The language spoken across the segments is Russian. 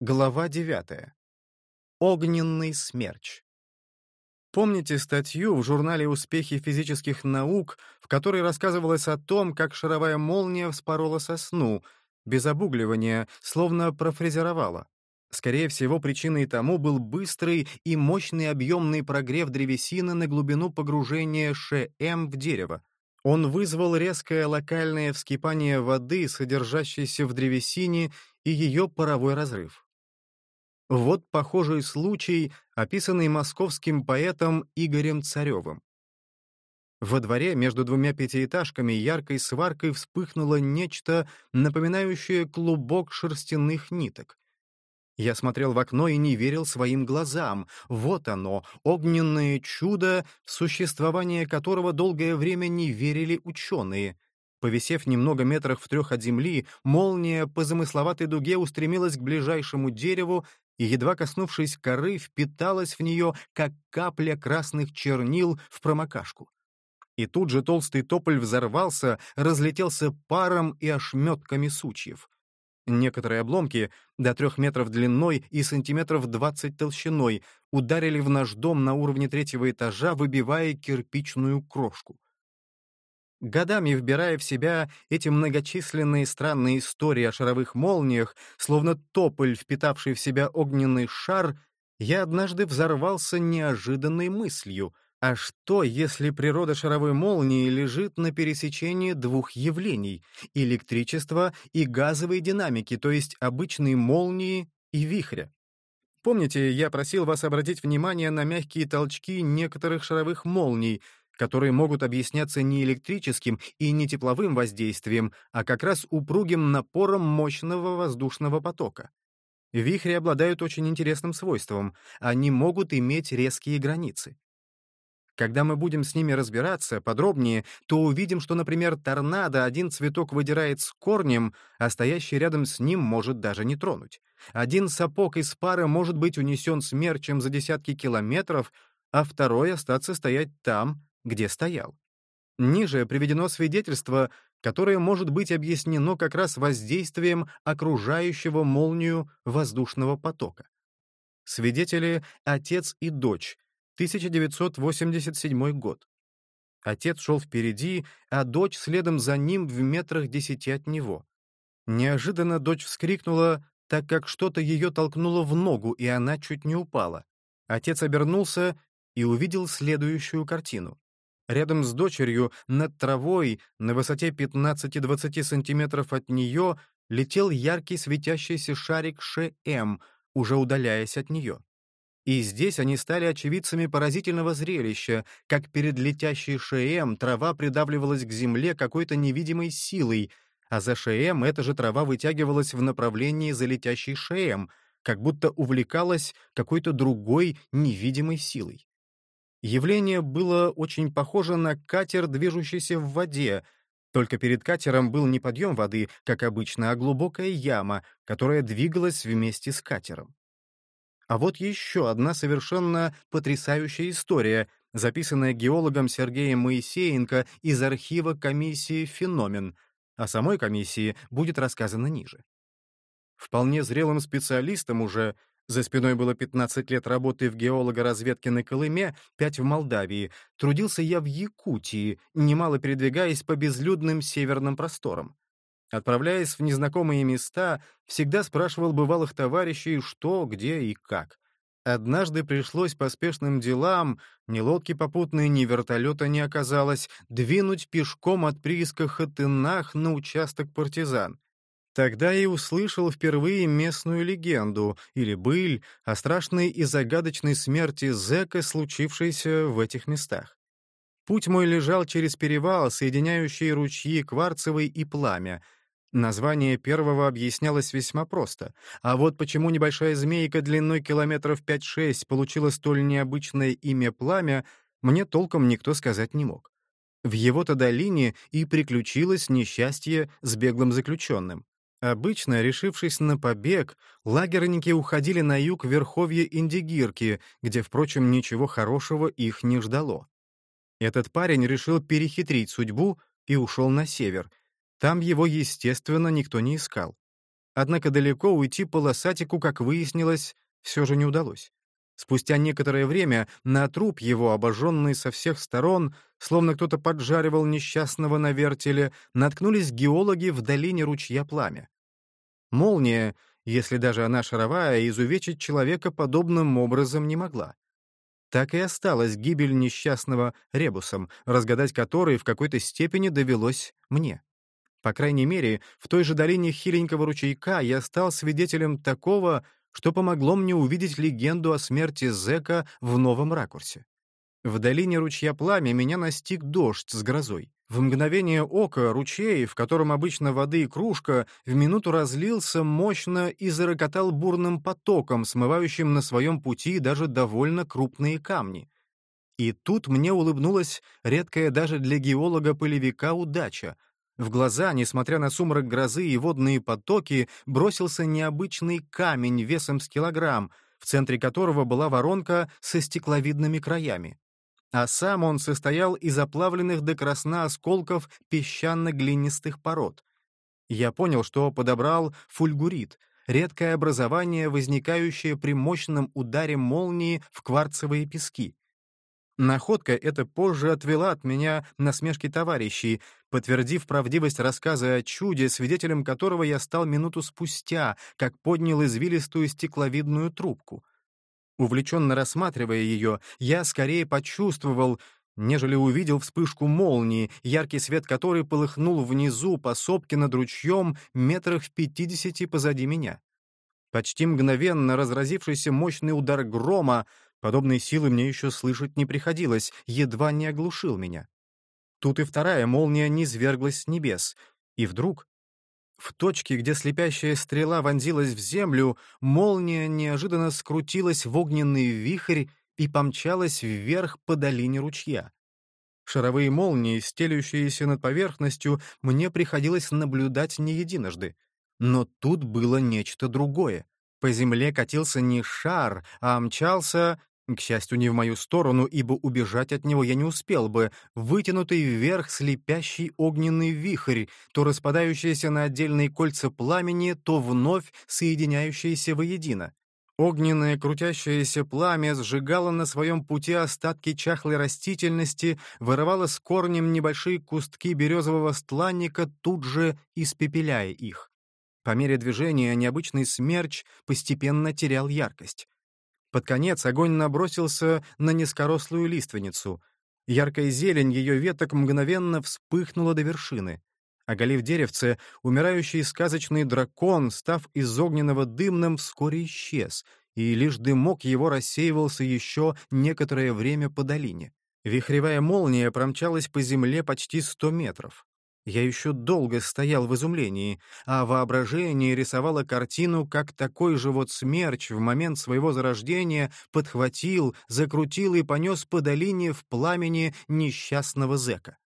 Глава 9. Огненный смерч. Помните статью в журнале «Успехи физических наук», в которой рассказывалось о том, как шаровая молния вспорола сосну, без обугливания, словно профрезеровала? Скорее всего, причиной тому был быстрый и мощный объемный прогрев древесины на глубину погружения ШМ в дерево. Он вызвал резкое локальное вскипание воды, содержащейся в древесине, и ее паровой разрыв. Вот похожий случай, описанный московским поэтом Игорем Царевым. Во дворе между двумя пятиэтажками яркой сваркой вспыхнуло нечто, напоминающее клубок шерстяных ниток. Я смотрел в окно и не верил своим глазам. Вот оно, огненное чудо, существование которого долгое время не верили ученые. Повисев немного метрах в трех от земли, молния по замысловатой дуге устремилась к ближайшему дереву и, едва коснувшись коры, впиталась в нее, как капля красных чернил в промокашку. И тут же толстый тополь взорвался, разлетелся паром и ошметками сучьев. Некоторые обломки, до трех метров длиной и сантиметров двадцать толщиной, ударили в наш дом на уровне третьего этажа, выбивая кирпичную крошку. Годами вбирая в себя эти многочисленные странные истории о шаровых молниях, словно тополь, впитавший в себя огненный шар, я однажды взорвался неожиданной мыслью — а что, если природа шаровой молнии лежит на пересечении двух явлений — электричества и газовой динамики, то есть обычной молнии и вихря? Помните, я просил вас обратить внимание на мягкие толчки некоторых шаровых молний, которые могут объясняться не электрическим и не тепловым воздействием, а как раз упругим напором мощного воздушного потока. Вихри обладают очень интересным свойством — они могут иметь резкие границы. Когда мы будем с ними разбираться подробнее, то увидим, что, например, торнадо один цветок выдирает с корнем, а стоящий рядом с ним может даже не тронуть. Один сапог из пары может быть унесен смерчем за десятки километров, а второй остаться стоять там, где стоял. Ниже приведено свидетельство, которое может быть объяснено как раз воздействием окружающего молнию воздушного потока. Свидетели — отец и дочь, 1987 год. Отец шел впереди, а дочь следом за ним в метрах десяти от него. Неожиданно дочь вскрикнула, так как что-то ее толкнуло в ногу, и она чуть не упала. Отец обернулся и увидел следующую картину. Рядом с дочерью, над травой, на высоте 15-20 сантиметров от нее, летел яркий светящийся шарик ШМ, уже удаляясь от нее. И здесь они стали очевидцами поразительного зрелища, как перед летящей ШМ трава придавливалась к земле какой-то невидимой силой, а за ШМ эта же трава вытягивалась в направлении за летящей ШМ, как будто увлекалась какой-то другой невидимой силой. Явление было очень похоже на катер, движущийся в воде, только перед катером был не подъем воды, как обычно, а глубокая яма, которая двигалась вместе с катером. А вот еще одна совершенно потрясающая история, записанная геологом Сергеем Моисеенко из архива комиссии «Феномен». О самой комиссии будет рассказано ниже. Вполне зрелым специалистом уже, за спиной было 15 лет работы в геолого-разведке на Колыме, 5 в Молдавии, трудился я в Якутии, немало передвигаясь по безлюдным северным просторам. Отправляясь в незнакомые места, всегда спрашивал бывалых товарищей, что, где и как. Однажды пришлось по спешным делам, ни лодки попутной, ни вертолета не оказалось, двинуть пешком от прииска Хатынах на участок партизан. Тогда я услышал впервые местную легенду, или быль, о страшной и загадочной смерти зэка, случившейся в этих местах. Путь мой лежал через перевал, соединяющий ручьи Кварцевый и Пламя — Название первого объяснялось весьма просто, а вот почему небольшая змейка длиной километров 5-6 получила столь необычное имя «Пламя», мне толком никто сказать не мог. В его-то долине и приключилось несчастье с беглым заключенным. Обычно, решившись на побег, лагерники уходили на юг верховья Индигирки, где, впрочем, ничего хорошего их не ждало. Этот парень решил перехитрить судьбу и ушел на север, там его, естественно, никто не искал. Однако далеко уйти полосатику, как выяснилось, все же не удалось. Спустя некоторое время на труп его, обожженный со всех сторон, словно кто-то поджаривал несчастного на вертеле, наткнулись геологи в долине ручья пламя. Молния, если даже она шаровая, изувечить человека подобным образом не могла. Так и осталась гибель несчастного ребусом, разгадать который в какой-то степени довелось мне. По крайней мере, в той же долине хиленького ручейка я стал свидетелем такого, что помогло мне увидеть легенду о смерти Зека в новом ракурсе. В долине ручья пламя меня настиг дождь с грозой. В мгновение ока ручей, в котором обычно воды и кружка, в минуту разлился мощно и зарокотал бурным потоком, смывающим на своем пути даже довольно крупные камни. И тут мне улыбнулась редкая даже для геолога-полевика удача — в глаза, несмотря на сумрак грозы и водные потоки, бросился необычный камень весом с килограмм, в центре которого была воронка со стекловидными краями. А сам он состоял из оплавленных до красна осколков песчано-глинистых пород. Я понял, что подобрал фульгурит, редкое образование, возникающее при мощном ударе молнии в кварцевые пески. Находка эта позже отвела от меня насмешки товарищей, подтвердив правдивость рассказа о чуде, свидетелем которого я стал минуту спустя, как поднял извилистую стекловидную трубку. Увлеченно рассматривая ее, я скорее почувствовал, нежели увидел вспышку молнии, яркий свет которой полыхнул внизу по сопке над ручьем метрах в пятидесяти позади меня. Почти мгновенно разразившийся мощный удар грома Подобной силы мне еще слышать не приходилось, едва не оглушил меня. Тут и вторая молния низверглась с небес, и вдруг в точке, где слепящая стрела вонзилась в землю, молния неожиданно скрутилась в огненный вихрь и помчалась вверх по долине ручья. Шаровые молнии, стелющиеся над поверхностью, мне приходилось наблюдать не единожды. Но тут было нечто другое. По земле катился не шар, а мчался к счастью, не в мою сторону, ибо убежать от него я не успел бы. Вытянутый вверх слепящий огненный вихрь, то распадающийся на отдельные кольца пламени, то вновь соединяющиеся воедино. Огненное крутящееся пламя сжигало на своем пути остатки чахлой растительности, вырывало с корнем небольшие кустки березового стланника, тут же испепеляя их. По мере движения необычный смерч постепенно терял яркость. Под конец огонь набросился на низкорослую лиственницу. Яркая зелень ее веток мгновенно вспыхнула до вершины. Оголив деревце, умирающий сказочный дракон, став из огненного дымным, вскоре исчез, и лишь дымок его рассеивался еще некоторое время по долине. Вихревая молния промчалась по земле почти сто метров. Я еще долго стоял в изумлении, а воображение рисовало картину, как такой же вот смерч в момент своего зарождения подхватил, закрутил и понес по долине в пламени несчастного зэка.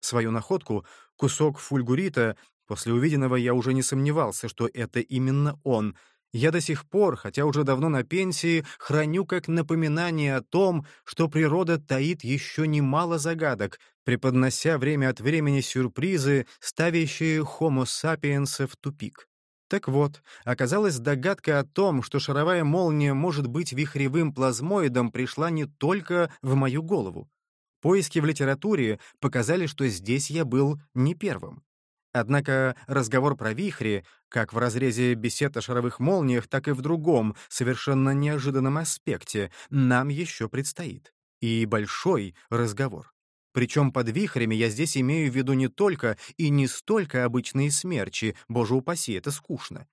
Свою находку, кусок фульгурита, после увиденного я уже не сомневался, что это именно он — я до сих пор, хотя уже давно на пенсии, храню как напоминание о том, что природа таит еще немало загадок, преподнося время от времени сюрпризы, ставящие Homo sapiens в тупик. Так вот, оказалась догадка о том, что шаровая молния может быть вихревым плазмоидом, пришла не только в мою голову. Поиски в литературе показали, что здесь я был не первым. Однако разговор про вихри, как в разрезе бесед о шаровых молниях, так и в другом, совершенно неожиданном аспекте, нам еще предстоит. И большой разговор. Причем под вихрями я здесь имею в виду не только и не столько обычные смерчи, боже упаси, это скучно.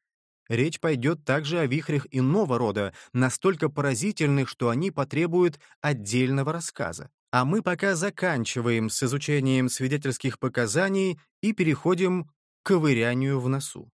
Речь пойдет также о вихрях иного рода, настолько поразительных, что они потребуют отдельного рассказа. А мы пока заканчиваем с изучением свидетельских показаний и переходим к ковырянию в носу.